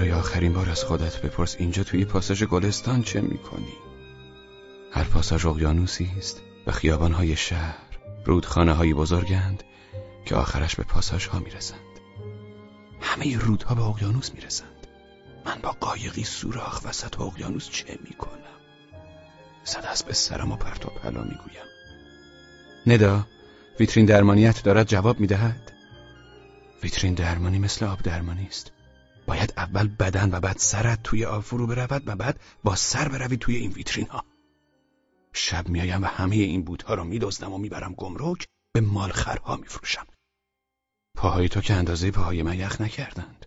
برای آخرین بار از خودت بپرس اینجا توی پاساژ گلستان چه می‌کنی؟ هر پاساژ اقیانوسی است و خیابانهای شهر رودخانه های بزرگند که آخرش به پاساژ ها می‌رسند. همه رودها به اقیانوس می‌رسند. من با قایقی سوراخ وسط اقیانوس چه می‌کنم؟ صد از به سرم و پرت و پلا می‌گویم. ندا ویترین درمانیت دارد جواب می‌دهد؟ ویترین درمانی مثل آب درمانی است. باید اول بدن و بعد سرت توی آب فرو برود و بعد با سر بروی توی این ویترین ها شب میایم و همه این بوتها رو میدزدم و می‌برم گمرک به مالخرها میفروشم. پاهای تو که اندازه پاهای من یخ نکردند.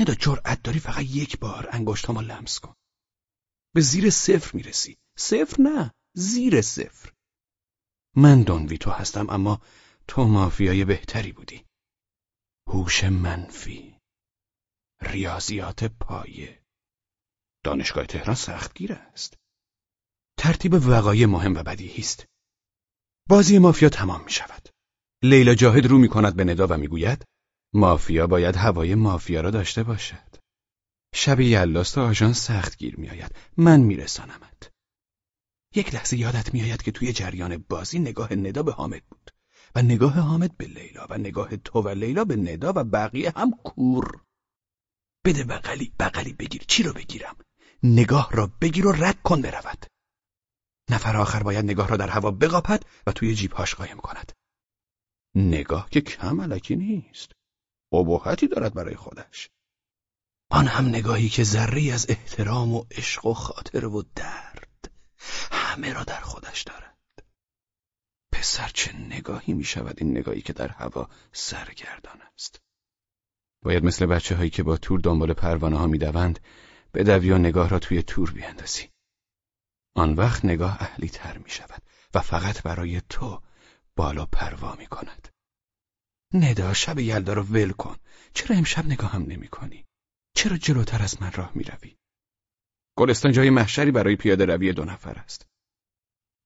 ندا جرأت داری فقط یک بار انگشتامو لمس کن. به زیر صفر می‌رسی. صفر نه زیر صفر. من دونویتو هستم اما تو مافیای بهتری بودی. هوش منفی. ریاضیات پایه. دانشگاه تهران سختگیر است. ترتیب وقایع مهم و بدیهی است. بازی مافیا تمام می شود لیلا جاهد رو می کند به ندا و می‌گوید مافیا باید هوای مافیا را داشته باشد. شب یلاست و آژان سختگیر میآید. من میرسانمت. یک لحظه یادت میآید که توی جریان بازی نگاه ندا به حامد بود و نگاه حامد به لیلا و نگاه تو و لیلا به ندا و بقیه هم کور. بده بغلی بغلی بگیر. چی رو بگیرم؟ نگاه را بگیر و رد کن برود. نفر آخر باید نگاه را در هوا بقاپد و توی جیبهاش قایم کند. نگاه که کم علکی نیست. ابهتی دارد برای خودش. آن هم نگاهی که ذره از احترام و عشق و خاطر و درد همه را در خودش دارد. پسر چه نگاهی می شود این نگاهی که در هوا سرگردان است؟ باید مثل بچه هایی که با تور دنبال پروانه ها می دوند دوی و نگاه را توی تور بیاندازی آن وقت نگاه اهلی تر می شود و فقط برای تو بالا پروا می کند ندا شب یلدا رو ول کن چرا امشب نگاه هم نمی کنی؟ چرا جلوتر از من راه می روی؟ گلستان جای محشری برای پیاده روی دو نفر است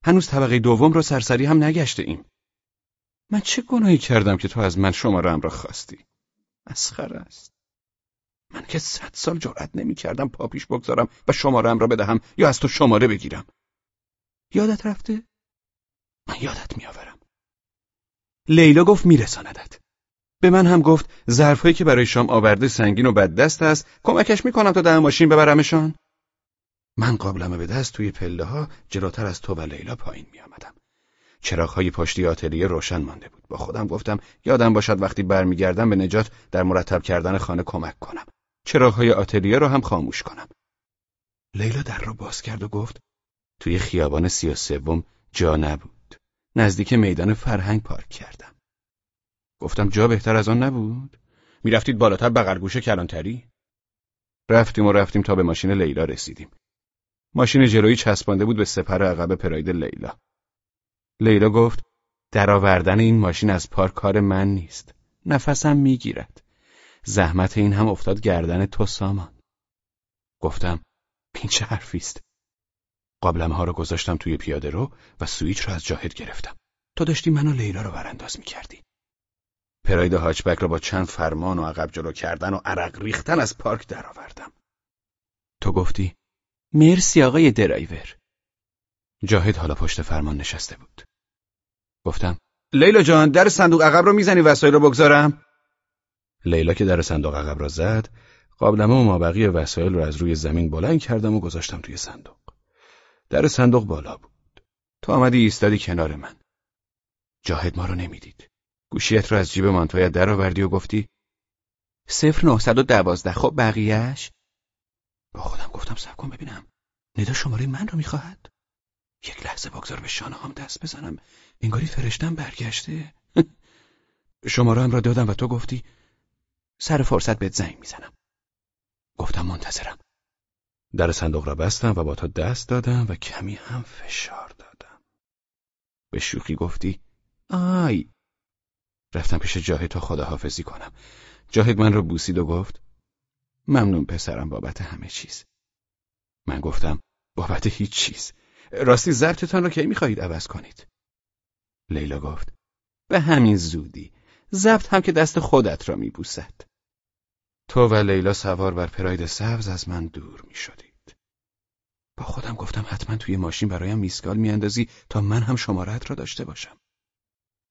هنوز طبقه دوم را سرسری هم نگشته ایم من چه گناهی کردم که تو از من شماره را خواستی؟ مسخره است. من که صد سال جرأت نمی کردم پا پیش بگذارم و شمارم را بدهم یا از تو شماره بگیرم. یادت رفته؟ من یادت میآورم. لیلا گفت میرساندت. به من هم گفت ظرفهایی که برای شام آورده سنگین و بد دست است. کمکش می‌کنم تا در ماشین ببرمشان. من قابلمه به دست توی پله ها جلوتر از تو و لیلا پایین می آمدم. های پشتی آتلیه روشن مانده بود. با خودم گفتم یادم باشد وقتی برمیگردم به نجات در مرتب کردن خانه کمک کنم. های آتلیه رو هم خاموش کنم. لیلا در را باز کرد و گفت توی خیابان سی و سوم جا نبود. نزدیک میدان فرهنگ پارک کردم. گفتم جا بهتر از آن نبود؟ می‌رفتید بالاتر بغلگوشه کلانتری؟ رفتیم و رفتیم تا به ماشین لیلا رسیدیم. ماشین جلویی چسبانده بود به سپر عقب پراید لیلا. لیلا گفت درآوردن این ماشین از پارک کار من نیست. نفسم می‌گیرد. زحمت این هم افتاد گردن تو سامان. گفتم این چه حرفی است؟ قابلمه رو گذاشتم توی پیاده رو و سویچ رو از جاهد گرفتم. تو داشتی منو لیلا رو برانداز می‌کردی. پراید هاچبک را با چند فرمان و عقب جلو کردن و عرق ریختن از پارک درآوردم. تو گفتی مرسی آقای درایور. جاهد حالا پشت فرمان نشسته بود. گفتم لیلا جان در صندوق عقب رو می‌زنی وسایل رو بگذارم؟ لیلا که در صندوق عقب را زد قابلمه و مابقی وسایل رو از روی زمین بلند کردم و گذاشتم توی صندوق. در صندوق بالا بود. تو آمدی ایستادی کنار من. جاهد ما رو نمی‌دید. گوشیت رو از جیب مانتویت درآوردی و گفتی صفر نهصد و دوازده خب بقیهش با خودم گفتم سب کن ببینم ندا شماره من رو می‌خواهد یک لحظه بگذار به شانه هم دست بزنم. انگاری فرشتم برگشته. هم را دادم و تو گفتی سر فرصت بهت زنگ می‌زنم. گفتم منتظرم. در صندوق را بستم و با تا دست دادم و کمی هم فشار دادم. به شوخی گفتی آی. رفتم پیش جاهد تا خداحافظی کنم. جاهد من را بوسید و گفت ممنون پسرم بابت همه چیز. من گفتم بابت هیچ چیز. راستی ضبطتان را کی می‌خواهید عوض کنید لیلا گفت به همین زودی ضبط هم که دست خودت را میبوسد تو و لیلا سوار بر پراید سبز از من دور می شدید. با خودم گفتم حتما توی ماشین برایم میسکال میاندازی تا من هم شمارت را داشته باشم.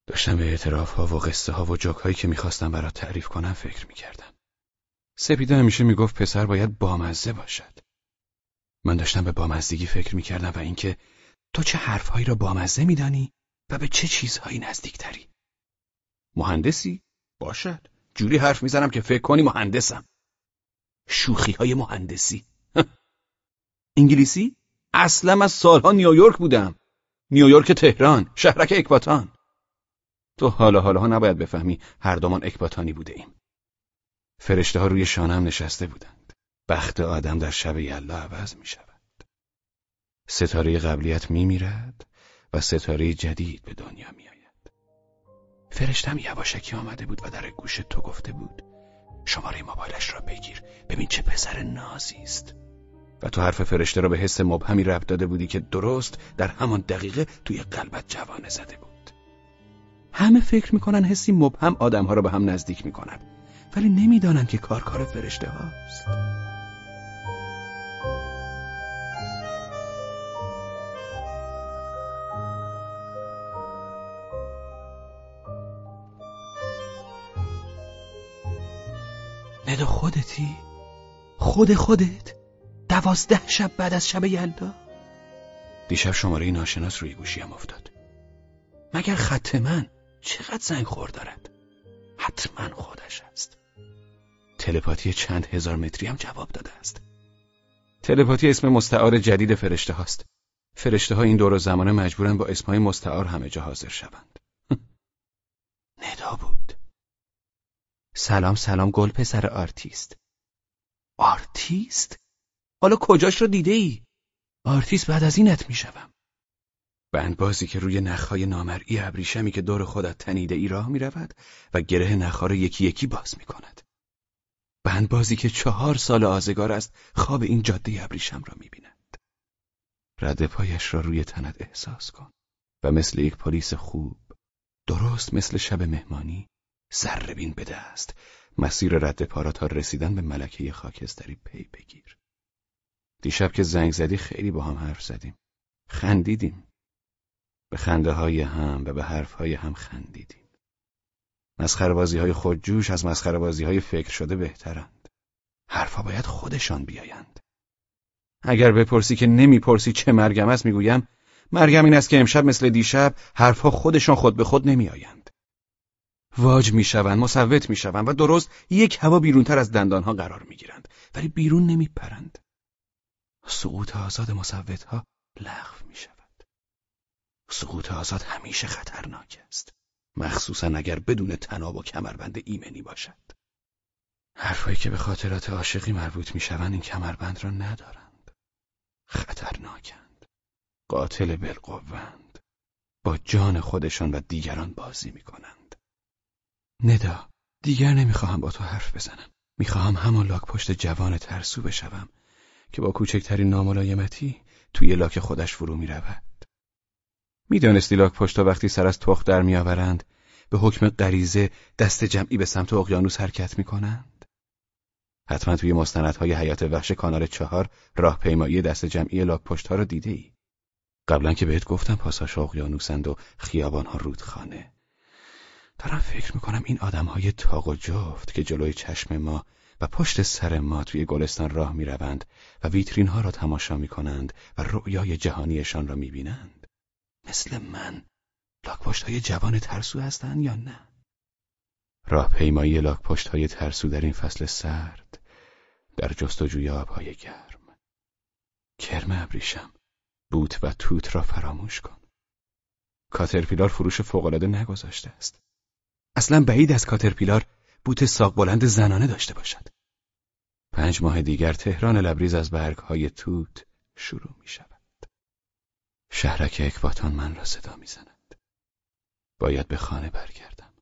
داشتم به اعتراف ها و قصه ها و جوک هایی که می‌خواستم برات تعریف کنم فکر می‌کردم. سپیده همیشه می‌گفت پسر باید بامزه باشد. من داشتم به بامزدگی فکر می‌کردم و اینکه تو چه حرفهایی را بامزه میدانی و به چه چیزهایی نزدیکتری؟ مهندسی؟ باشد. جوری حرف می‌زنم که فکر کنی مهندسم. شوخی های مهندسی. انگلیسی؟ اصلا از سالها نیویورک بودم. نیویورک تهران، شهرک اکباتان. تو حالا حالا نباید بفهمی هر دومان اکباتانی بوده ایم. فرشته ها روی شانم نشسته بودند. بخت آدم در شب یلا عوض می شود. ستاره قبلیت می میرد و ستاره جدید به دنیا می آید. فرشتم یواشکی آمده بود و در گوش تو گفته بود شماره موبایلش را بگیر ببین چه پسر نازی است و تو حرف فرشته را به حس مبهمی ربط داده بودی که درست در همان دقیقه توی قلبت جوانه زده بود همه فکر می‌کنن حسی مبهم آدمها را به هم نزدیک می‌کنن ولی نمی‌دانند که کار کار فرشته هاست خودتی؟ خود خودت؟ دوازده شب بعد از شب یلدا؟ دیشب شماره ناشناس روی گوشیم افتاد مگر خط من چقدر زنگ خور دارد؟ حتما خودش است تلپاتی چند هزار متری هم جواب داده است تلپاتی اسم مستعار جدید فرشته هاست فرشته ها این دور و زمانه مجبورن با اسمهای مستعار همه جا حاضر شوند ندا بود سلام سلام گل پسر آرتیست آرتیست؟ حالا کجاش رو دیده ای؟ آرتیست بعد از اینت می‌شوم بازی که روی نخهای نامرئی ابریشمی که دور خودت تنیده ای راه می‌رود و گره نخها رو یکی یکی باز می‌کند بازی که چهار سال آزگار است خواب این جاده ابریشم را می‌بیند رد پایش را روی تنت احساس کن و مثل یک پلیس خوب درست مثل شب مهمانی بین بده است مسیر رد پارا تا رسیدن به ملکه خاکستری پی بگیر. دیشب که زنگ زدی خیلی با هم حرف زدیم. خندیدیم. به خنده های هم و به حرف های هم خندیدیم. مسخربازی های خودجوش از مسخربازی های فکر شده بهترند. حرفها باید خودشان بیایند. اگر بپرسی که نمی‌پرسی چه مرگم است می‌گویم مرگم این است که امشب مثل دیشب حرفها خودشان خود به خود نمیآیند. واج می‌شوند مصوت می‌شوند و درست یک هوا بیرونتر از دندانها قرار می‌گیرند. ولی بیرون نمیپرند. سقوط آزاد مصوت ها لغو می شود سقوط آزاد همیشه خطرناک است. مخصوصا اگر بدون تناب و کمربند ایمنی باشد. حرفهایی که به خاطرات عاشقی مربوط می‌شوند این کمربند را ندارند. خطرناکند. قاتل بالقوند با جان خودشان و دیگران بازی می‌کنند. ندا دیگر نمی‌خواهم با تو حرف بزنم. می‌خواهم همان لاک پشت جوان ترسو بشوم که با کوچکترین ناملایمتی توی لاک خودش فرو می‌رود. می‌دانستی لاک پشت وقتی سر از تخت در میآورند به حکم غریزه دست جمعی به سمت اقیانوس حرکت می‌کنند؟ حتما توی مستندهای حیات وحش کانال چهار راهپیمایی دست جمعی لاک پشت ها را دیده ای قبلا که بهت گفتم پاساش اقیانوسند و خیابانها رودخانه. دارم فکر می‌کنم این های تاق و جفت که جلوی چشم ما و پشت سر ما توی گلستان راه می‌روند و ویترین ها را تماشا می‌کنند و رؤیای جهانیشان را می‌بینند. مثل من لاکپشت های جوان ترسو هستند یا نه؟ راه پیمایی لاکپشت های ترسو در این فصل سرد در جستجوی آبهای گرم. کرم ابریشم بوت و توت را فراموش کن. کاترپیلار فروش فوقالعاده نگذاشته است. اصلا بعید از کاترپیلار بوت ساق بلند زنانه داشته باشد. پنج ماه دیگر تهران لبریز از های توت شروع می شود. شهرک اکباتان من را صدا می زند. باید به خانه برگردم.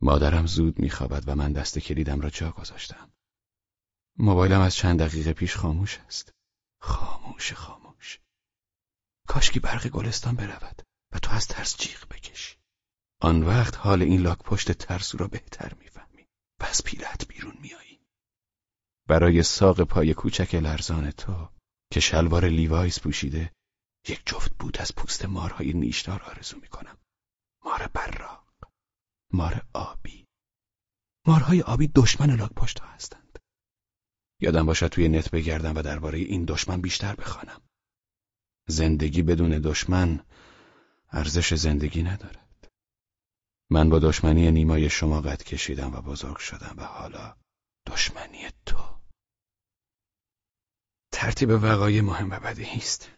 مادرم زود می خوابد و من دست کلیدم را جا گذاشتم. موبایلم از چند دقیقه پیش خاموش است. خاموش خاموش. کاشکی برق گلستان برود و تو از ترس جیغ بکشی. آن وقت حال این لاک پشت ترسو را بهتر می‌فهمی. و از پیرت بیرون میایی برای ساق پای کوچک لرزان تو که شلوار لیوایز پوشیده یک جفت بود از پوست مارهای نیشدار آرزو می‌کنم. مار براق. مار آبی. مارهای آبی دشمن لاک پشتا هستند. یادم باشد توی نت بگردم و درباره این دشمن بیشتر بخوانم. زندگی بدون دشمن ارزش زندگی ندارد من با دشمنی نیمای شما قد کشیدم و بزرگ شدم و حالا دشمنی تو ترتیب وقایع مهم و بدیهی است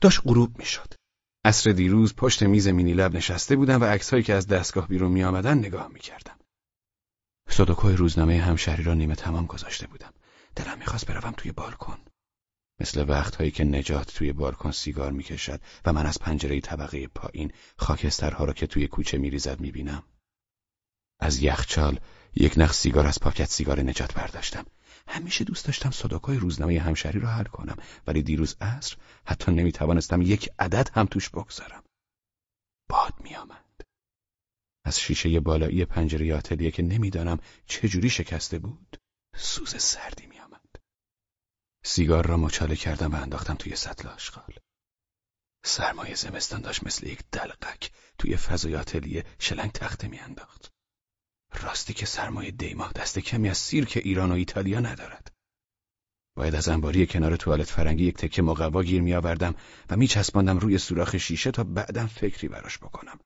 داشت غروب می‌شد عصر دیروز پشت میز مینی لب نشسته بودم و عکسهایی که از دستگاه بیرون می آمدن نگاه می کردم. سودوکوی روزنامه همشهری را نیمه تمام گذاشته بودم. دلم می‌خواست بروم توی بالکن. مثل وقتهایی که نجات توی بالکن سیگار می‌کشد و من از پنجره طبقه پایین خاکسترها را که توی کوچه میریزد می‌بینم. از یخچال یک نخ سیگار از پاکت سیگار نجات برداشتم. همیشه دوست داشتم صداکای روزنامه همشهری را حل کنم ولی دیروز عصر حتی نمی‌توانستم یک عدد هم توش بگذارم. باد میآمد. از شیشه بالایی پنجره آتلیه که نمی‌دانم چجوری شکسته بود سوز سردی. سیگار را مچاله کردم و انداختم توی سطل آشغال. سرمایه زمستان داشت مثل یک دلقک توی فضای آتلیه شلنگ تخته میانداخت. راستی که سرمایه دیما دست کمی از سیرک ایران و ایتالیا ندارد. باید از انباری کنار توالت فرنگی یک تکه مقوا گیر می آوردم و می چسباندم روی سوراخ شیشه تا بعدم فکری براش بکنم.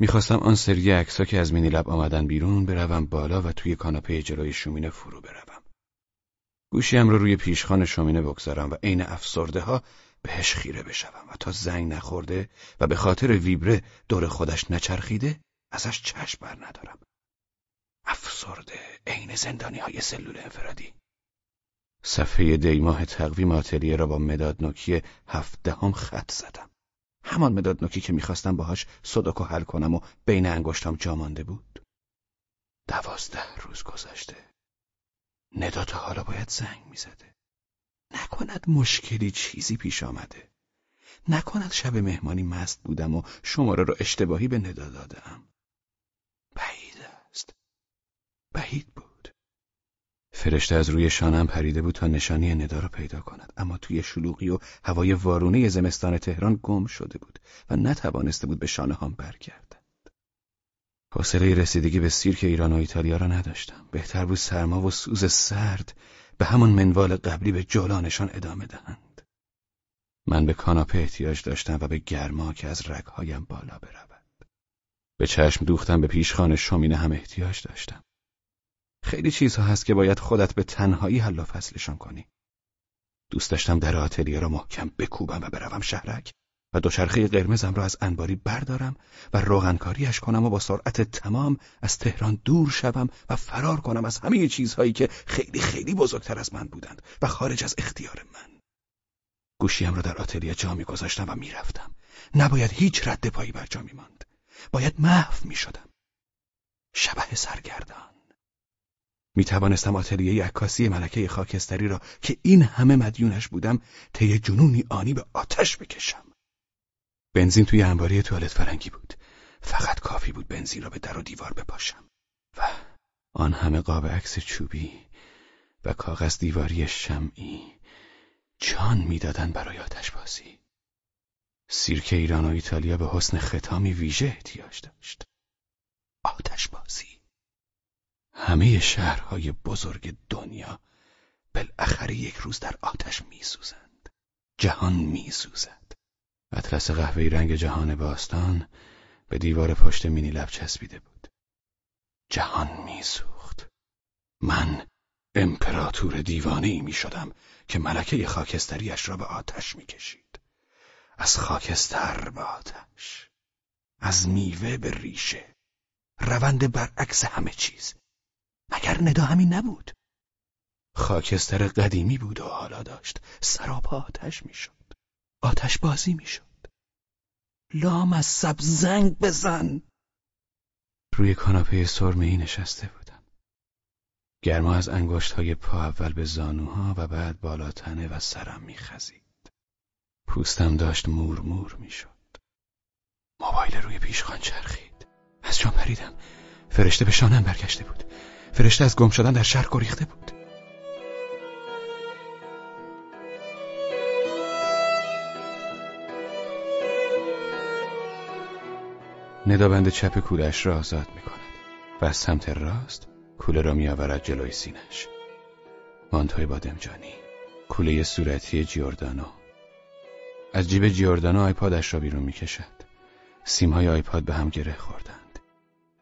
می‌خواستم آن سری عکسا که از مینی لب آمدن بیرون بروم بالا و توی کاناپه جلوی شومینه فرو بروم. گوشیم رو روی پیشخان شومینه بگذارم و عین افسرده ها بهش خیره بشوم. و تا زنگ نخورده و به خاطر ویبره دور خودش نچرخیده ازش چشم بر ندارم. افسرده عین زندانی های سلول انفرادی. صفحه دیماه تقویم آتلیه را با مداد نوکی هفدهم خط زدم. همان مداد نوکی که می‌خواستم باهاش صدوکو حل کنم و بین انگشتام جا مانده بود. دوازده روز گذشته. ندات حالا باید زنگ می‌زده. نکند مشکلی چیزی پیش آمده. نکند شب مهمانی مست بودم و شماره را اشتباهی به ندا دادم. بعید است. بعید بود. فرشته از روی شانم پریده بود تا نشانی ندا را پیدا کند. اما توی شلوغی و هوای وارونه زمستان تهران گم شده بود و نتوانسته بود به شانه هم برگردد حوصله رسیدگی به سیرک ایران و ایتالیا را نداشتم. بهتر بود سرما و سوز سرد به همان منوال قبلی به جولانشان ادامه دهند. من به کاناپه احتیاج داشتم و به گرما که از رگهایم بالا برود. به چشم دوختم به پیشخان شامینه هم احتیاج داشتم. خیلی چیزها هست که باید خودت به تنهایی حل و فصلشان کنی. دوست داشتم در آتلیه را محکم بکوبم و بروم شهرک. و دوچرخه قرمزم را از انباری بردارم و روغنکاریش کنم و با سرعت تمام از تهران دور شوم و فرار کنم از همه چیزهایی که خیلی خیلی بزرگتر از من بودند و خارج از اختیار من. گوشیم را در آتلیه جا میگذاشتم و می‌رفتم. نباید هیچ رد پایی بر جا میماند. باید محو می‌شدم. شبه سرگردان می توانستم آتلیه عکاسی ملکه خاکستری را که این همه مدیونش بودم طی جنونی آنی به آتش بکشم. بنزین توی انباری توالت فرنگی بود. فقط کافی بود بنزین را به در و دیوار بپاشم. و آن همه قاب عکس چوبی و کاغذ دیواری شمعی جان می‌دادند برای آتش بازی. سیرک ایران و ایتالیا به حسن ختامی ویژه احتیاج داشت. آتش بازی همه شهرهای بزرگ دنیا بالاخره یک روز در آتش میسوزند جهان میسوزد اطلس قهوه‌ای رنگ جهان باستان به دیوار پشت مینی لب چسبیده بود. جهان میسوخت. من امپراتور دیوانه می شدم که ملکه خاکستریش را به آتش می کشید. از خاکستر به آتش. از میوه به ریشه. روند برعکس همه چیز. مگر ندا همین نبود؟ خاکستر قدیمی بود و حالا داشت سراپا آتش می‌شد. آتش بازی می‌شد لام از سب زنگ بزن. روی کاناپه سرمه نشسته بودم. گرما از انگشت های پا اول به زانوها و بعد بالا تنه و سرم میخزید پوستم داشت مور مور می‌شد موبایل روی پیشخان چرخید. از جان پریدم. فرشته به شانم برگشته بود. فرشته از گم شدن در شهر گریخته بود. ندا بند چپ کولش را آزاد می کند و از سمت راست کوله را می آورد جلوی سینش مانتوی بادمجانی کوله صورتی جیوردانو. از جیب جیوردانو آیپادش را بیرون می کشد سیمهای آیپاد به هم گره خوردند.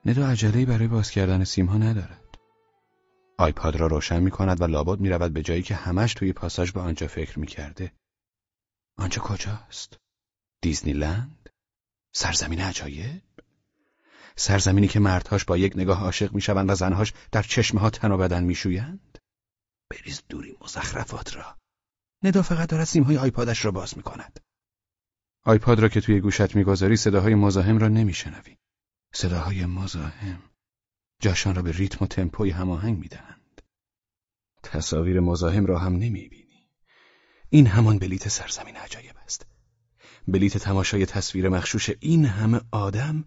ندا عجله‌ای برای باز کردن سیمها ندارد. آیپاد را روشن می کند و لابد می رود به جایی که همش توی پاساژ به آنجا فکر می کرده آنجا کجاست؟ دیزنیلند؟ سرزمین عجایب؟ سرزمینی که مردهاش با یک نگاه عاشق می‌شوند و زنهاش در چشمه ها تن و بدن میشویند؟ بریز دوری مزخرفات را. ندا فقط دارد سیمهای آیپادش را باز می‌کند. آیپاد را که توی گوشت می‌گذاری صداهای مزاحم را نمیشنوی. صداهای مزاحم جاشان را به ریتم و تمپوی هماهنگ می‌دهند. تصاویر مزاحم را هم نمی‌بینی. این همان بلیت سرزمین عجایب بلیت تماشای تصویر مخشوش این همه آدم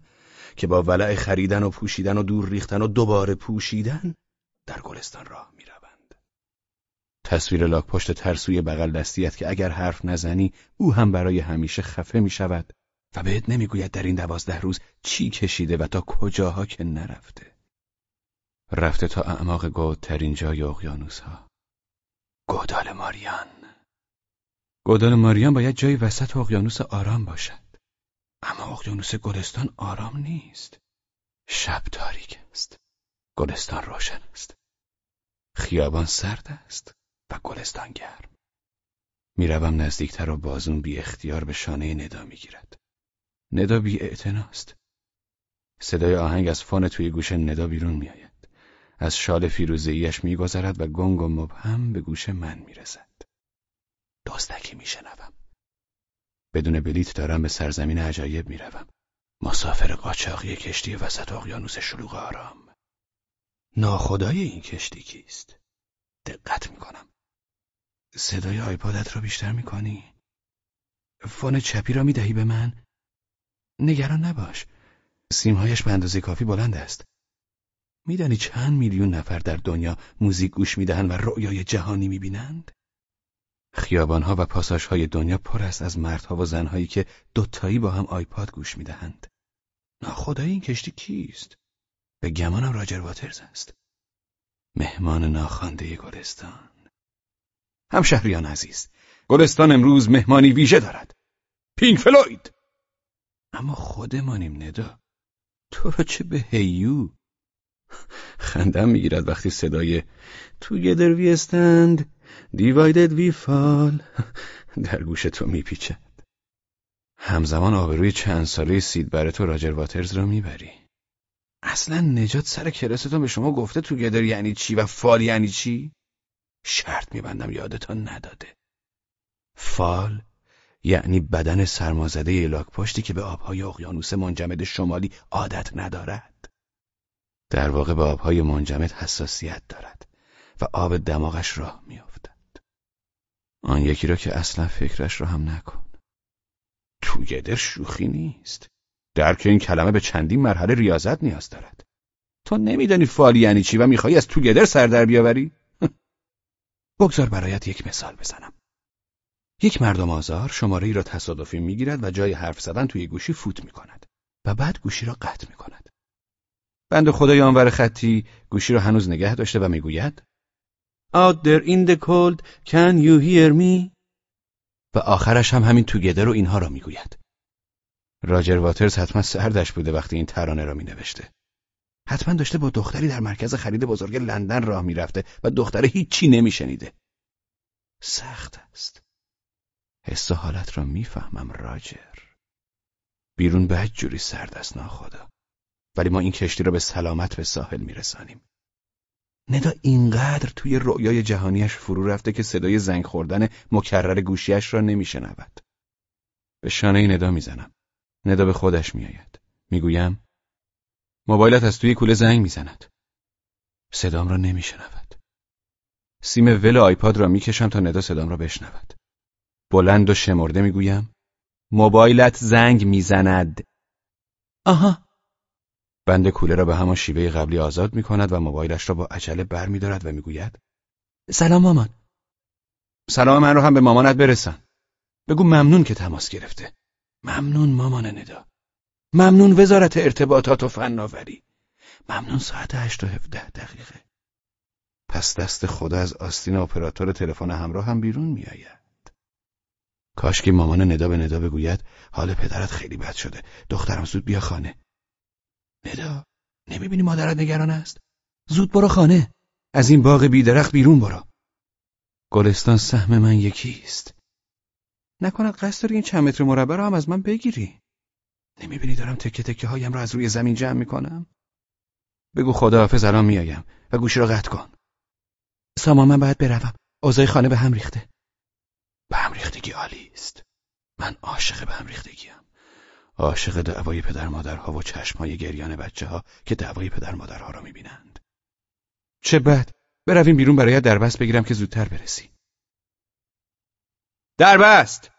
که با ولع خریدن و پوشیدن و دور ریختن و دوباره پوشیدن در گلستان راه می روند. تصویر لاک پشت ترسوی بغل دستیت که اگر حرف نزنی او هم برای همیشه خفه می شود و بهت نمی‌گوید در این دوازده روز چی کشیده و تا کجاها که نرفته. رفته تا اعماق گودترین جای اقیانوس ها. گودال ماریان گودال ماریان باید جای وسط اقیانوس آرام باشد. اما اقیانوس گلستان آرام نیست. شب تاریک است. گلستان روشن است. خیابان سرد است و گلستان گرم. می‌روم نزدیکتر و بازون بی اختیار به شانه ندا می‌گیرد. ندا بی اعتناست. صدای آهنگ از فان توی گوش ندا بیرون میآید. از شال فیروزهایش میگذرد و گنگ و مبهم به گوش من می‌رسد. دزدکی میشنوم. بدون بلیت دارم به سرزمین عجایب می‌روم. مسافر قاچاقی کشتی وسط اقیانوس شلوغ آرام. ناخدای این کشتی کیست؟ دقت می‌کنم. صدای آیپادت را بیشتر می‌کنی؟ فون چپی را می‌دهی به من؟ نگران نباش. سیمهایش به اندازه کافی بلند است. میدانی چند میلیون نفر در دنیا موزیک گوش می‌دهند و رؤیای جهانی می‌بینند؟ خیابانها و پاساژهای دنیا پر است از مردها و زنهایی که دوتایی با هم آیپاد گوش می‌دهند. ناخدای این کشتی کیست؟ به گمانم راجر واترز است. مهمان ناخوانده گلستان. همشهریان عزیز، گلستان امروز مهمانی ویژه دارد. پینک فلوید. اما خودمانیم ندا. تو را چه به هیو؟ خندم می‌گیرد وقتی صدای Together we stand Divided we fall. در گوش تو میپیچد. همزمان آبروی چند ساله سید بر تو راجر واترز را می‌بری. اصلا نجات سر کلاستون به شما گفته تو گدر یعنی چی و فال یعنی چی؟ شرط میبندم یادتان نداده. فال یعنی بدن سرمازده لاک پشتی که به آبهای اقیانوس منجمد شمالی عادت ندارد. در واقع به آبهای منجمد حساسیت دارد و آب دماغش راه میافتد آن یکی را که اصلا فکرش را هم نکن. توگدر شوخی نیست. درک این کلمه به چندین مرحله ریاضت نیاز دارد. تو نمیدانی فالی یعنی چی و میخوایی از توگدر سر در بیاوری؟ بگذار برایت یک مثال بزنم. یک مردم آزار شماره ای را تصادفی می‌گیرد و جای حرف زدن توی گوشی فوت می‌کند و بعد گوشی را قطع می‌کند. بند خدای آنور خطی گوشی را هنوز نگه داشته و می‌گوید Out there in the cold can you hear me و آخرش هم همین توگدر رو اینها را می‌گوید. راجر واترز حتما سردش بوده وقتی این ترانه را مینوشته. حتما داشته با دختری در مرکز خرید بزرگ لندن راه می‌رفته و دختره هیچی نمیشنیده. سخت است. حس حالت را می‌فهمم راجر. بیرون به جوری سرد است ناخدا. ولی ما این کشتی را به سلامت به ساحل میرسانیم. ندا اینقدر توی رؤیای جهانیش فرو رفته که صدای زنگ خوردن مکرر گوشیش را نمیشنود. به شانه ندا می‌زنم. ندا به خودش میآید. می‌گویم موبایلت از توی کوله زنگ می‌زند. صدام را نمیشنود. سیم ول آیپاد را می‌کشم تا ندا صدام را بشنود. بلند و شمرده می‌گویم موبایلت زنگ می‌زند. آها بند کوله را به همان شیوه قبلی آزاد می کند و موبایلش را با عجله بر می دارد و می‌گوید سلام مامان. سلام من رو هم به مامانت برسن بگو ممنون که تماس گرفته. ممنون مامان ندا. ممنون وزارت ارتباطات و فناوری. ممنون ساعت هشت و هفده دقیقه. پس دست خدا از آستین اپراتور تلفن همراه هم بیرون میآید. کاش که مامان ندا به ندا بگوید حال پدرت خیلی بد شده. دخترم زود بیا خانه. ندا نمی‌بینی مادرت نگران است؟ زود برو خانه. از این باغ بیدرخت بیرون برو. گلستان سهم من یکیست. نکند قصد داری این چند متر مربع رو هم از من بگیری؟ نمی‌بینی دارم تکه تکه هایم را از روی زمین جمع می‌کنم؟ بگو خداحافظ الان میایم و گوشی را قطع کن. سامان من باید بروم. اوضاع خانه به هم ریخته. به هم ریختگی عالی است. من عاشق به هم ریختگیم. عاشق دعوای پدر مادرها و چشمهای گریان بچه ها که دعوای پدر مادرها را می‌بینند. چه بد. برویم بیرون برایت دربست بگیرم که زودتر برسی دربست!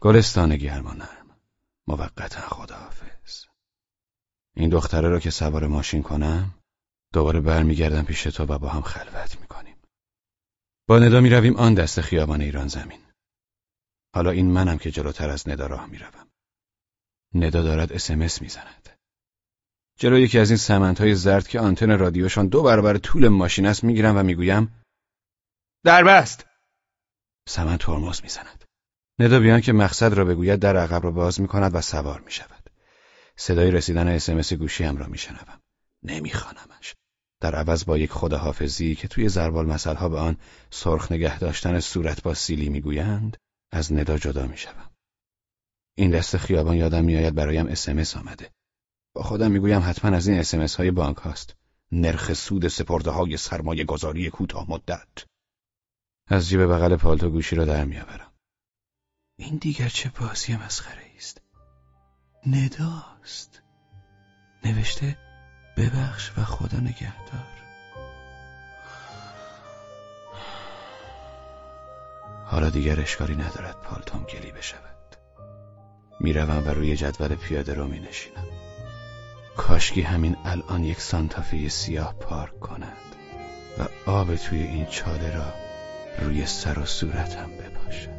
گلستان گرم و نرم موقتا خداحافظ. این دختره را که سوار ماشین کنم دوباره برمیگردم پیش تو و با هم خلوت می‌کنیم. با ندا می‌رویم آن دست خیابان ایران زمین. حالا این منم که جلوتر از ندا راه می‌روم. ندا دارد اسمس می‌زند. جلوی یکی از این سمنتهای زرد که آنتن رادیوشان دو برابر طول ماشین است می‌گیرم و می‌گویم دربست! سمن ترمز می‌زند. ندا بیان که مقصد را بگوید در عقب را باز می‌کند و سوار می‌شود. صدای رسیدن اسمس گوشیم را میشنوم. نمیخوانمش. در عوض با یک خداحافظی که توی زربال مسئله به آن سرخ نگه داشتن صورت با سیلی می‌گویند از ندا جدا می‌شوم. این دست خیابان یادم میآید برایم اسمس آمده. با خودم می‌گویم حتما از این اسمس های بانک هاست. نرخ سود سپرده های سرمایه گذاری کوتاه مدت. از جیب بغل پالتو گوشی را در میآورم. این دیگر چه بازی مسخره است نداست. نوشته ببخش و خدا نگهدار. حالا دیگر اشکالی ندارد پالتوم گلی بشود. می‌روم و روی جدول پیاده رو می نشینم کاشکی همین الان یک سانتافی سیاه پارک کند و آب توی این چاله را روی سر و صورتم بپاشد.